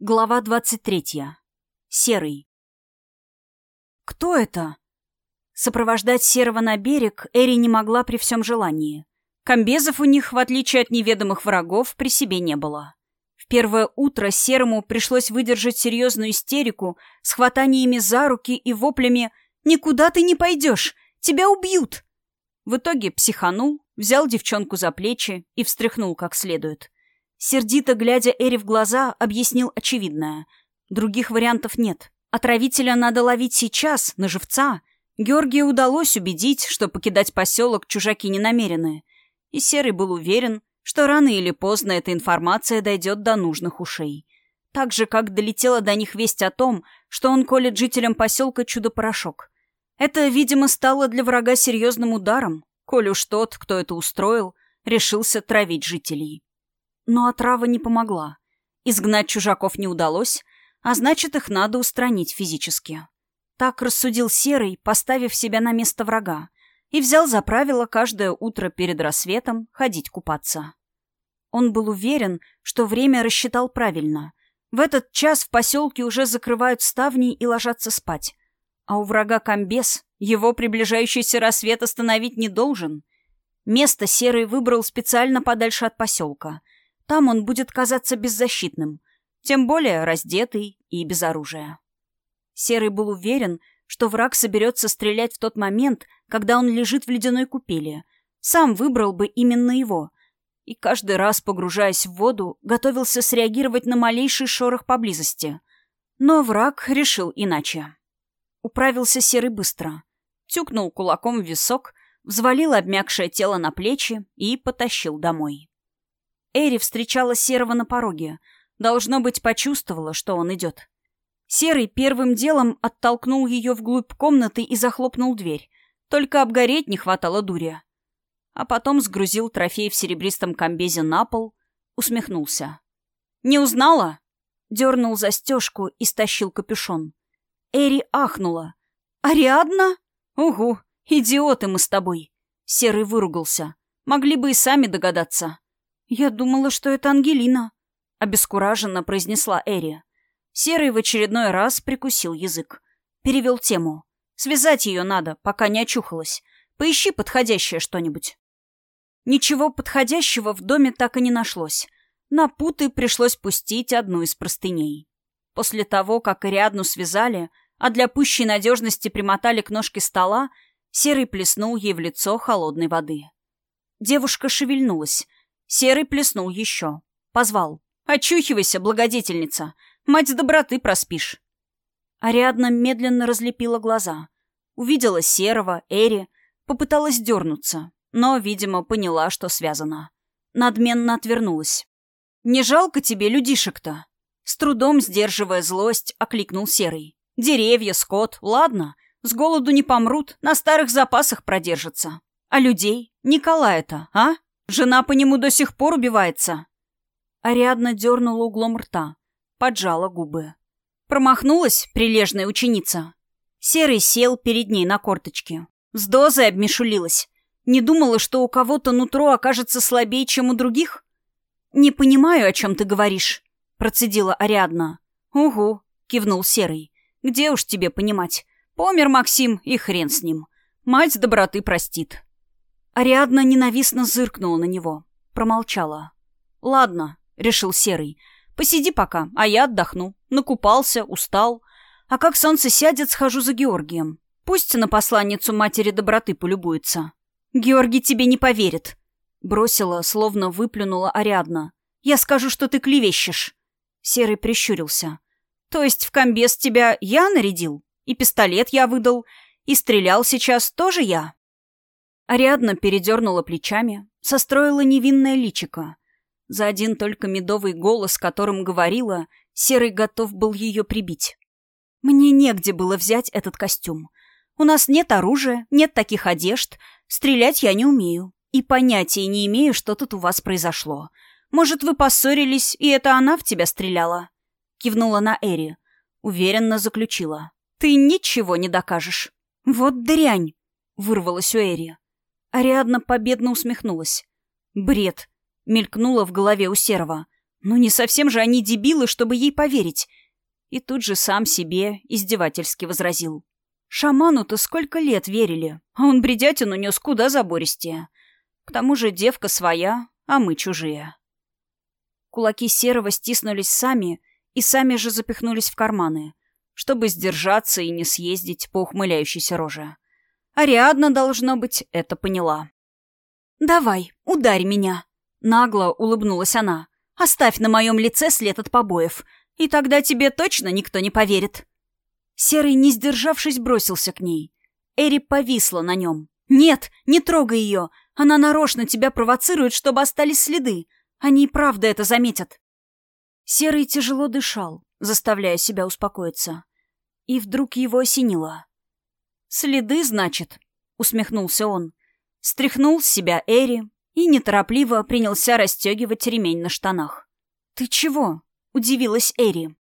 Глава двадцать третья. Серый. Кто это? Сопровождать Серого на берег Эри не могла при всем желании. Комбезов у них, в отличие от неведомых врагов, при себе не было. В первое утро Серому пришлось выдержать серьезную истерику с хватаниями за руки и воплями «Никуда ты не пойдешь! Тебя убьют!» В итоге психанул, взял девчонку за плечи и встряхнул как следует. Сердито глядя Эри в глаза, объяснил очевидное. Других вариантов нет. Отравителя надо ловить сейчас, на живца. Георгию удалось убедить, что покидать поселок чужаки не намерены. И Серый был уверен, что рано или поздно эта информация дойдет до нужных ушей. Так же, как долетела до них весть о том, что он колет жителям поселка чудо-порошок. Это, видимо, стало для врага серьезным ударом, коль уж тот, кто это устроил, решился травить жителей. Но отрава не помогла. Изгнать чужаков не удалось, а значит, их надо устранить физически. Так рассудил Серый, поставив себя на место врага, и взял за правило каждое утро перед рассветом ходить купаться. Он был уверен, что время рассчитал правильно. В этот час в поселке уже закрывают ставни и ложатся спать. А у врага комбез, его приближающийся рассвет остановить не должен. Место Серый выбрал специально подальше от поселка — там он будет казаться беззащитным, тем более раздетый и без оружия. Серый был уверен, что враг соберется стрелять в тот момент, когда он лежит в ледяной купели. Сам выбрал бы именно его. И каждый раз, погружаясь в воду, готовился среагировать на малейший шорох поблизости. Но враг решил иначе. Управился Серый быстро. Тюкнул кулаком в висок, взвалил обмякшее тело на плечи и потащил домой. Эри встречала Серого на пороге. Должно быть, почувствовала, что он идет. Серый первым делом оттолкнул ее вглубь комнаты и захлопнул дверь. Только обгореть не хватало дури. А потом сгрузил трофей в серебристом комбезе на пол, усмехнулся. «Не узнала?» Дернул застежку и стащил капюшон. Эри ахнула. «Ариадна? Угу, идиоты мы с тобой!» Серый выругался. «Могли бы и сами догадаться». «Я думала, что это Ангелина», — обескураженно произнесла Эри. Серый в очередной раз прикусил язык. Перевел тему. «Связать ее надо, пока не очухалась. Поищи подходящее что-нибудь». Ничего подходящего в доме так и не нашлось. На путы пришлось пустить одну из простыней. После того, как Ариадну связали, а для пущей надежности примотали к ножке стола, Серый плеснул ей в лицо холодной воды. Девушка шевельнулась, Серый плеснул еще. Позвал. «Очухивайся, благодетельница! Мать доброты проспишь!» Ариадна медленно разлепила глаза. Увидела Серого, Эри, попыталась дернуться, но, видимо, поняла, что связано. Надменно отвернулась. «Не жалко тебе людишек-то?» С трудом сдерживая злость, окликнул Серый. «Деревья, скот, ладно. С голоду не помрут, на старых запасах продержатся. А людей? Николая-то, а?» Жена по нему до сих пор убивается. Ариадна дернула углом рта, поджала губы. Промахнулась прилежная ученица. Серый сел перед ней на корточке. С дозой обмешулилась. Не думала, что у кого-то нутро окажется слабее, чем у других? «Не понимаю, о чем ты говоришь», — процедила Ариадна. «Угу», — кивнул Серый. «Где уж тебе понимать? Помер Максим, и хрен с ним. Мать доброты простит. Ариадна ненавистно зыркнула на него. Промолчала. «Ладно», — решил Серый. «Посиди пока, а я отдохну. Накупался, устал. А как солнце сядет, схожу за Георгием. Пусть на посланницу матери доброты полюбуется». «Георгий тебе не поверит», — бросила, словно выплюнула Ариадна. «Я скажу, что ты клевещешь». Серый прищурился. «То есть в комбез тебя я нарядил? И пистолет я выдал? И стрелял сейчас тоже я?» Ариадна передернула плечами, состроила невинное личико. За один только медовый голос, которым говорила, Серый готов был ее прибить. «Мне негде было взять этот костюм. У нас нет оружия, нет таких одежд, стрелять я не умею. И понятия не имею, что тут у вас произошло. Может, вы поссорились, и это она в тебя стреляла?» Кивнула на Эри. Уверенно заключила. «Ты ничего не докажешь». «Вот дрянь!» — вырвалась у Эри. Ариадна победно усмехнулась. «Бред!» — мелькнуло в голове у Серого. Ну не совсем же они дебилы, чтобы ей поверить. И тут же сам себе издевательски возразил. Шаману-то сколько лет верили, а он бредятину нес куда забористее. К тому же девка своя, а мы чужие. Кулаки Серого стиснулись сами и сами же запихнулись в карманы, чтобы сдержаться и не съездить по ухмыляющейся роже. Ариадна, должно быть, это поняла. «Давай, ударь меня!» — нагло улыбнулась она. «Оставь на моем лице след от побоев, и тогда тебе точно никто не поверит». Серый, не сдержавшись, бросился к ней. Эри повисла на нем. «Нет, не трогай ее! Она нарочно тебя провоцирует, чтобы остались следы. Они и правда это заметят». Серый тяжело дышал, заставляя себя успокоиться. И вдруг его осенило. «Следы, значит?» — усмехнулся он. Стряхнул с себя Эри и неторопливо принялся расстегивать ремень на штанах. «Ты чего?» — удивилась Эри.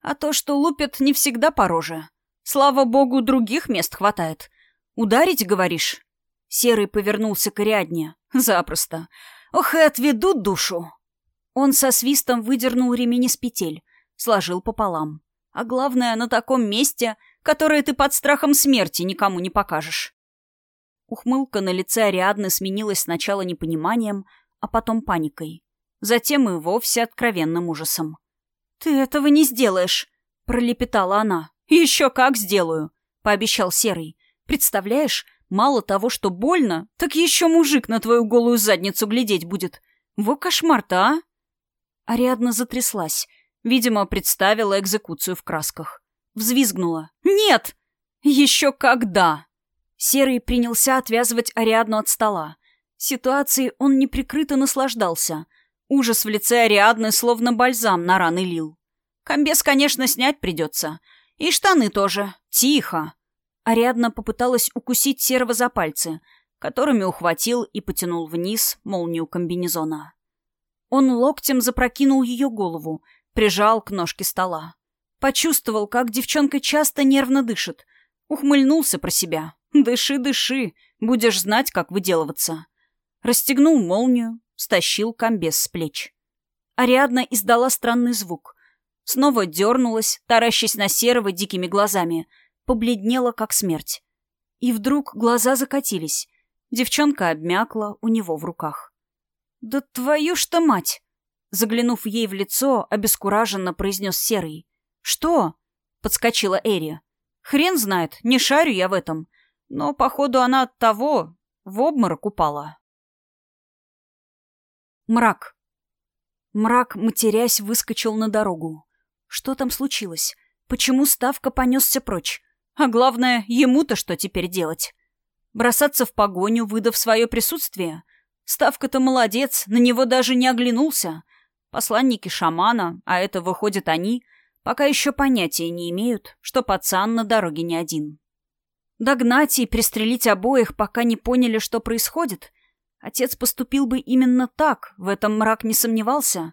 «А то, что лупят, не всегда по роже. Слава богу, других мест хватает. Ударить, говоришь?» Серый повернулся к Ариадне. «Запросто. Ох, и отведут душу!» Он со свистом выдернул ремень из петель, сложил пополам. А главное, на таком месте, которое ты под страхом смерти никому не покажешь. Ухмылка на лице Ариадны сменилась сначала непониманием, а потом паникой. Затем и вовсе откровенным ужасом. «Ты этого не сделаешь!» — пролепетала она. «Еще как сделаю!» — пообещал Серый. «Представляешь, мало того, что больно, так еще мужик на твою голую задницу глядеть будет. Во кошмар-то, а!» Ариадна затряслась. Видимо, представила экзекуцию в красках. Взвизгнула. «Нет!» «Еще когда!» Серый принялся отвязывать Ариадну от стола. Ситуацией он неприкрыто наслаждался. Ужас в лице Ариадны словно бальзам на раны лил. Комбез, конечно, снять придется. И штаны тоже. Тихо. Ариадна попыталась укусить Серого за пальцы, которыми ухватил и потянул вниз молнию комбинезона. Он локтем запрокинул ее голову, прижал к ножке стола. Почувствовал, как девчонка часто нервно дышит. Ухмыльнулся про себя. «Дыши, дыши, будешь знать, как выделываться». Расстегнул молнию, стащил комбез с плеч. Ариадна издала странный звук. Снова дернулась, таращась на серого дикими глазами. Побледнела, как смерть. И вдруг глаза закатились. Девчонка обмякла у него в руках. «Да твою что мать!» Заглянув ей в лицо, обескураженно произнес Серый. «Что?» — подскочила Эри. «Хрен знает, не шарю я в этом. Но, походу, она от того в обморок упала». Мрак. Мрак, матерясь, выскочил на дорогу. Что там случилось? Почему Ставка понесся прочь? А главное, ему-то что теперь делать? Бросаться в погоню, выдав свое присутствие? Ставка-то молодец, на него даже не оглянулся. Посланники шамана, а это, выходят, они, пока еще понятия не имеют, что пацан на дороге не один. Догнать и пристрелить обоих, пока не поняли, что происходит — Отец поступил бы именно так, в этом мрак не сомневался.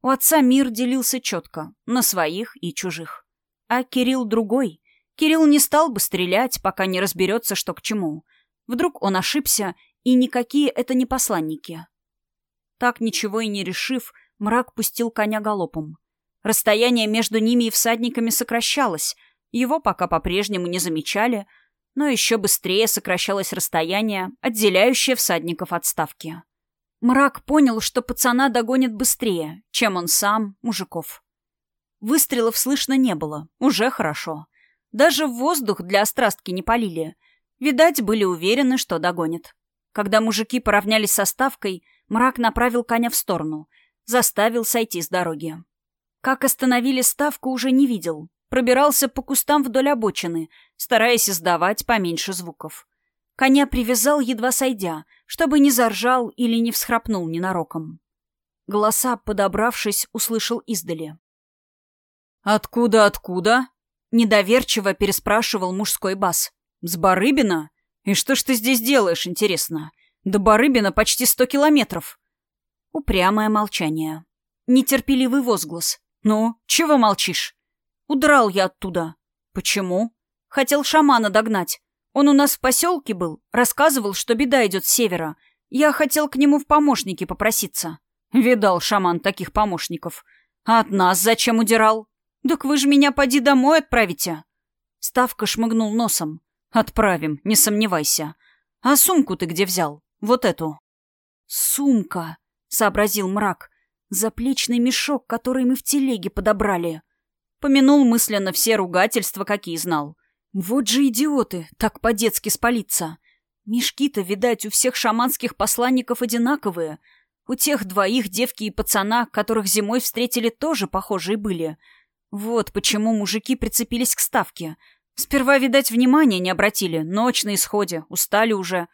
У отца мир делился четко, на своих и чужих. А Кирилл другой. Кирилл не стал бы стрелять, пока не разберется, что к чему. Вдруг он ошибся, и никакие это не посланники. Так, ничего и не решив, мрак пустил коня галопом. Расстояние между ними и всадниками сокращалось, его пока по-прежнему не замечали — но еще быстрее сокращалось расстояние, отделяющее всадников от ставки. Мрак понял, что пацана догонит быстрее, чем он сам, мужиков. Выстрелов слышно не было, уже хорошо. Даже в воздух для острастки не полили. Видать, были уверены, что догонит. Когда мужики поравнялись со ставкой, мрак направил коня в сторону, заставил сойти с дороги. Как остановили ставку, уже не видел. Пробирался по кустам вдоль обочины, стараясь издавать поменьше звуков. Коня привязал, едва сойдя, чтобы не заржал или не всхрапнул ненароком. Голоса, подобравшись, услышал издали. «Откуда, откуда?» — недоверчиво переспрашивал мужской бас. «С Барыбина? И что ж ты здесь делаешь, интересно? До Барыбина почти сто километров». Упрямое молчание. Нетерпеливый возглас. «Ну, чего молчишь?» «Удрал я оттуда». «Почему?» Хотел шамана догнать. Он у нас в поселке был, рассказывал, что беда идет с севера. Я хотел к нему в помощники попроситься. Видал шаман таких помощников. А от нас зачем удирал? Так вы же меня поди домой отправите. Ставка шмыгнул носом. Отправим, не сомневайся. А сумку ты где взял? Вот эту. Сумка, сообразил мрак. Заплечный мешок, который мы в телеге подобрали. Помянул мысленно все ругательства, какие знал. Вот же идиоты, так по-детски спалиться. Мешки-то, видать, у всех шаманских посланников одинаковые. У тех двоих девки и пацана, которых зимой встретили, тоже похожие были. Вот почему мужики прицепились к ставке. Сперва, видать, внимания не обратили, ночь на исходе, устали уже.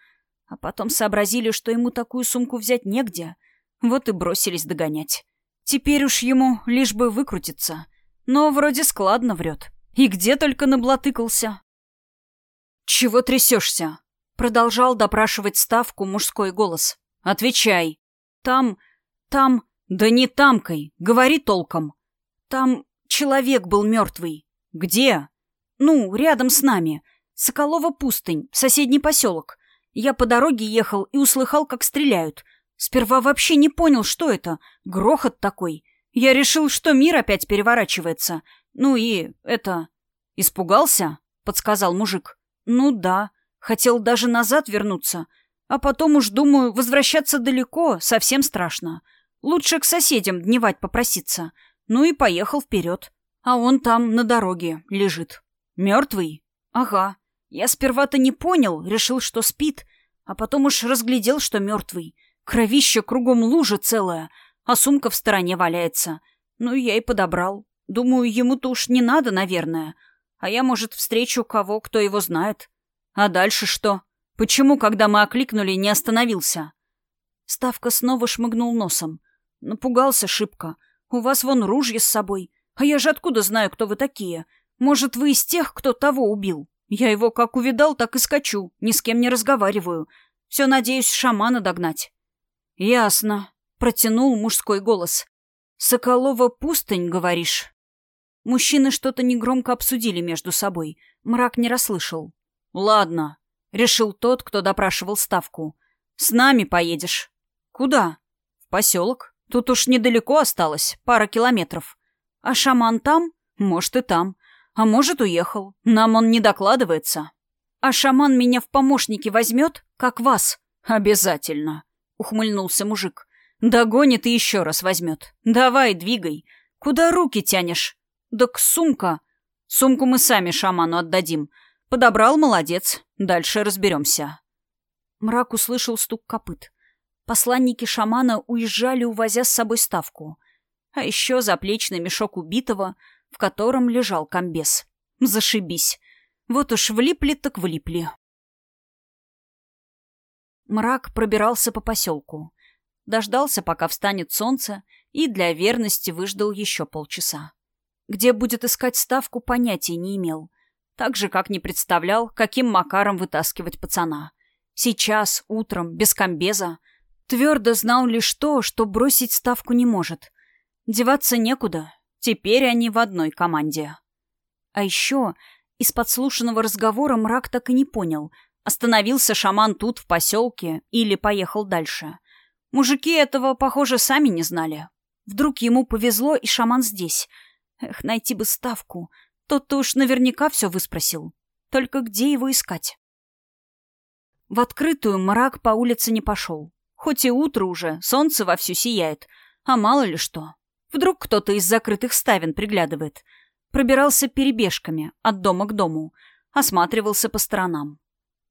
А потом сообразили, что ему такую сумку взять негде. Вот и бросились догонять. Теперь уж ему лишь бы выкрутиться. Но вроде складно врет. И где только наблатыкался. «Чего трясешься?» Продолжал допрашивать ставку мужской голос. «Отвечай. Там... там... Да не тамкой. Говори толком. Там человек был мертвый. Где? Ну, рядом с нами. Соколова пустынь, соседний поселок. Я по дороге ехал и услыхал, как стреляют. Сперва вообще не понял, что это. Грохот такой. Я решил, что мир опять переворачивается. Ну и это... Испугался? Подсказал мужик. Ну да. Хотел даже назад вернуться. А потом уж думаю, возвращаться далеко совсем страшно. Лучше к соседям дневать попроситься. Ну и поехал вперед. А он там на дороге лежит. Мертвый? Ага. Я сперва-то не понял, решил, что спит, а потом уж разглядел, что мертвый. Кровище кругом лужа целая, а сумка в стороне валяется. Ну, я и подобрал. Думаю, ему-то уж не надо, наверное. А я, может, встречу кого, кто его знает. А дальше что? Почему, когда мы окликнули, не остановился? Ставка снова шмыгнул носом. Напугался шибко. У вас вон ружья с собой. А я же откуда знаю, кто вы такие? Может, вы из тех, кто того убил? Я его как увидал, так и скачу. Ни с кем не разговариваю. Все надеюсь шамана догнать. Ясно. Протянул мужской голос. Соколова пустынь, говоришь? Мужчины что-то негромко обсудили между собой. Мрак не расслышал. Ладно, решил тот, кто допрашивал ставку. С нами поедешь. Куда? В поселок. Тут уж недалеко осталось, пара километров. А шаман там? Может, и там. А может, уехал. Нам он не докладывается. А шаман меня в помощники возьмет, как вас? Обязательно, ухмыльнулся мужик. Догонит и еще раз возьмет. Давай, двигай. Куда руки тянешь? Да к сумка. Сумку мы сами шаману отдадим. Подобрал, молодец. Дальше разберемся. Мрак услышал стук копыт. Посланники шамана уезжали, увозя с собой ставку. А еще заплечный мешок убитого, в котором лежал комбез. Зашибись. Вот уж влипли так влипли. Мрак пробирался по поселку. Дождался, пока встанет солнце, и для верности выждал еще полчаса. Где будет искать ставку, понятия не имел. Так же, как не представлял, каким макаром вытаскивать пацана. Сейчас, утром, без комбеза, Твердо знал лишь то, что бросить ставку не может. Деваться некуда. Теперь они в одной команде. А еще из подслушанного разговора мрак так и не понял, остановился шаман тут, в поселке, или поехал дальше. Мужики этого, похоже, сами не знали. Вдруг ему повезло, и шаман здесь. Эх, найти бы ставку. Тот-то уж наверняка все выспросил. Только где его искать? В открытую мрак по улице не пошел. Хоть и утро уже, солнце вовсю сияет. А мало ли что. Вдруг кто-то из закрытых ставен приглядывает. Пробирался перебежками от дома к дому. Осматривался по сторонам.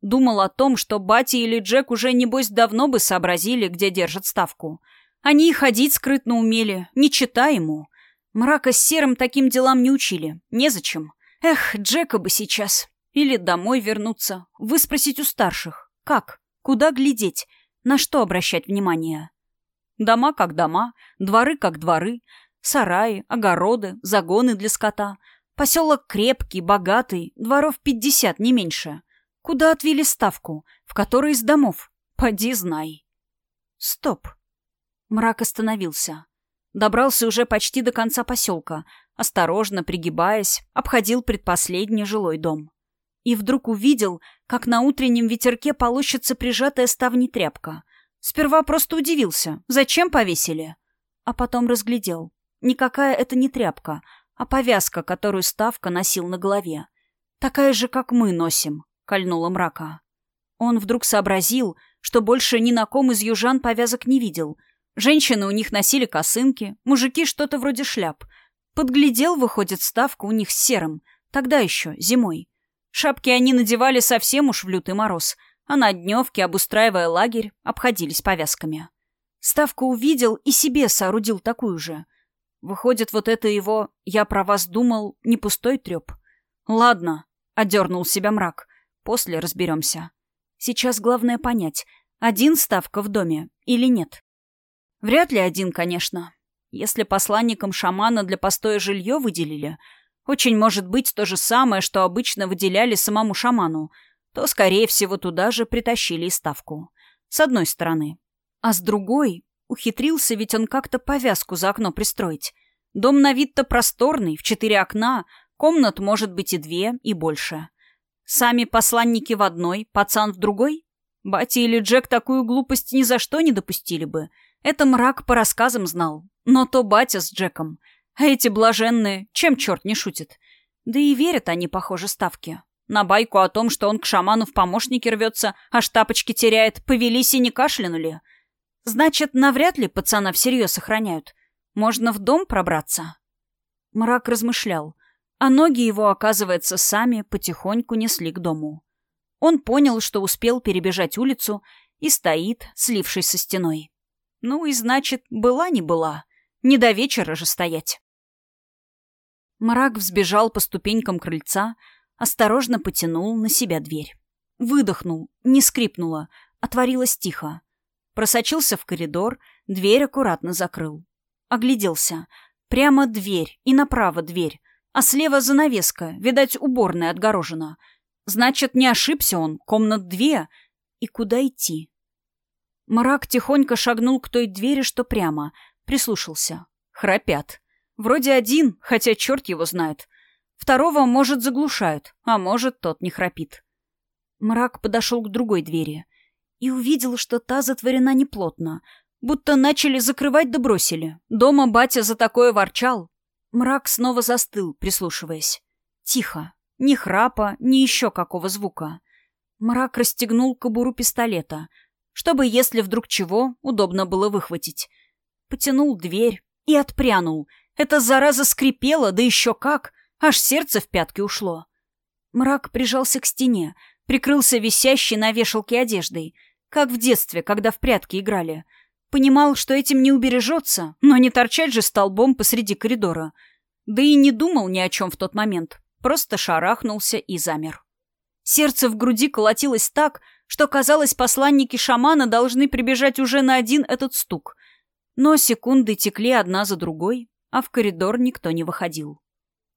Думал о том, что Бати или Джек уже, небось, давно бы сообразили, где держат ставку. Они и ходить скрытно умели, не читай ему. Мрака с Серым таким делам не учили. Незачем. Эх, Джека бы сейчас. Или домой вернуться. Выспросить у старших. Как? Куда глядеть? На что обращать внимание? Дома как дома, дворы как дворы, сараи, огороды, загоны для скота. Поселок крепкий, богатый, дворов пятьдесят, не меньше. Куда отвели ставку? В который из домов? Поди знай. Стоп. Мрак остановился. Добрался уже почти до конца поселка, осторожно пригибаясь, обходил предпоследний жилой дом и вдруг увидел, как на утреннем ветерке полощется прижатая ставни тряпка. Сперва просто удивился. Зачем повесили? А потом разглядел. Никакая это не тряпка, а повязка, которую Ставка носил на голове. Такая же, как мы носим, кольнула мрака. Он вдруг сообразил, что больше ни на ком из южан повязок не видел. Женщины у них носили косынки, мужики что-то вроде шляп. Подглядел, выходит, Ставка у них с серым. Тогда еще, зимой. Шапки они надевали совсем уж в лютый мороз — а на дневке, обустраивая лагерь, обходились повязками. Ставка увидел и себе соорудил такую же. Выходит, вот это его «я про вас думал» не пустой треп. «Ладно», — одернул себя мрак, — «после разберемся. Сейчас главное понять, один Ставка в доме или нет. Вряд ли один, конечно. Если посланникам шамана для постоя жилье выделили, очень может быть то же самое, что обычно выделяли самому шаману — то, скорее всего, туда же притащили и ставку. С одной стороны. А с другой, ухитрился ведь он как-то повязку за окно пристроить. Дом на вид-то просторный, в четыре окна, комнат может быть и две, и больше. Сами посланники в одной, пацан в другой? Батя или Джек такую глупость ни за что не допустили бы. Это мрак по рассказам знал. Но то батя с Джеком. А эти блаженные, чем черт не шутит? Да и верят они, похоже, ставки. На байку о том, что он к шаману в помощники рвется, а штапочки теряет, повелись и не кашлянули. Значит, навряд ли пацана всерьез охраняют. Можно в дом пробраться? Мрак размышлял, а ноги его, оказывается, сами потихоньку несли к дому. Он понял, что успел перебежать улицу и стоит, слившись со стеной. Ну и значит, была не была. Не до вечера же стоять. Мрак взбежал по ступенькам крыльца, осторожно потянул на себя дверь. Выдохнул, не скрипнула, отворилась тихо. Просочился в коридор, дверь аккуратно закрыл. Огляделся. Прямо дверь и направо дверь, а слева занавеска, видать, уборная отгорожена. Значит, не ошибся он, комнат две. И куда идти? Мрак тихонько шагнул к той двери, что прямо, прислушался. Храпят. Вроде один, хотя черт его знает. Второго, может, заглушают, а может, тот не храпит. Мрак подошел к другой двери и увидел, что та затворена неплотно, будто начали закрывать да бросили. Дома батя за такое ворчал. Мрак снова застыл, прислушиваясь. Тихо. Ни храпа, ни еще какого звука. Мрак расстегнул кобуру пистолета, чтобы, если вдруг чего, удобно было выхватить. Потянул дверь и отпрянул. Эта зараза скрипела, да еще как — Аж сердце в пятки ушло. Мрак прижался к стене, прикрылся висящей на вешалке одеждой, как в детстве, когда в прятки играли. Понимал, что этим не убережется, но не торчать же столбом посреди коридора. Да и не думал ни о чем в тот момент, просто шарахнулся и замер. Сердце в груди колотилось так, что, казалось, посланники шамана должны прибежать уже на один этот стук. Но секунды текли одна за другой, а в коридор никто не выходил.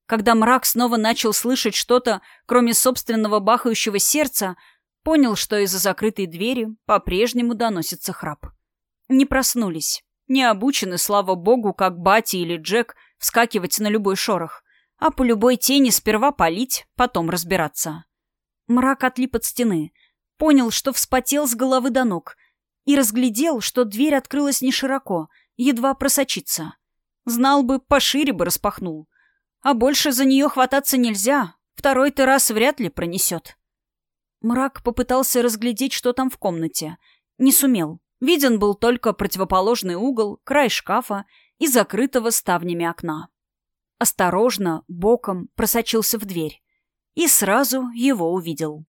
Когда мрак снова начал слышать что-то, кроме собственного бахающего сердца, понял, что из-за закрытой двери по-прежнему доносится храп. Не проснулись. Не обучены, слава богу, как Бати или Джек, вскакивать на любой шорох, а по любой тени сперва палить, потом разбираться. Мрак отлип от стены, понял, что вспотел с головы до ног, и разглядел, что дверь открылась не широко, едва просочиться. Знал бы, пошире бы распахнул — а больше за нее хвататься нельзя. Второй-то раз вряд ли пронесет. Мрак попытался разглядеть, что там в комнате. Не сумел. Виден был только противоположный угол, край шкафа и закрытого ставнями окна. Осторожно, боком просочился в дверь. И сразу его увидел.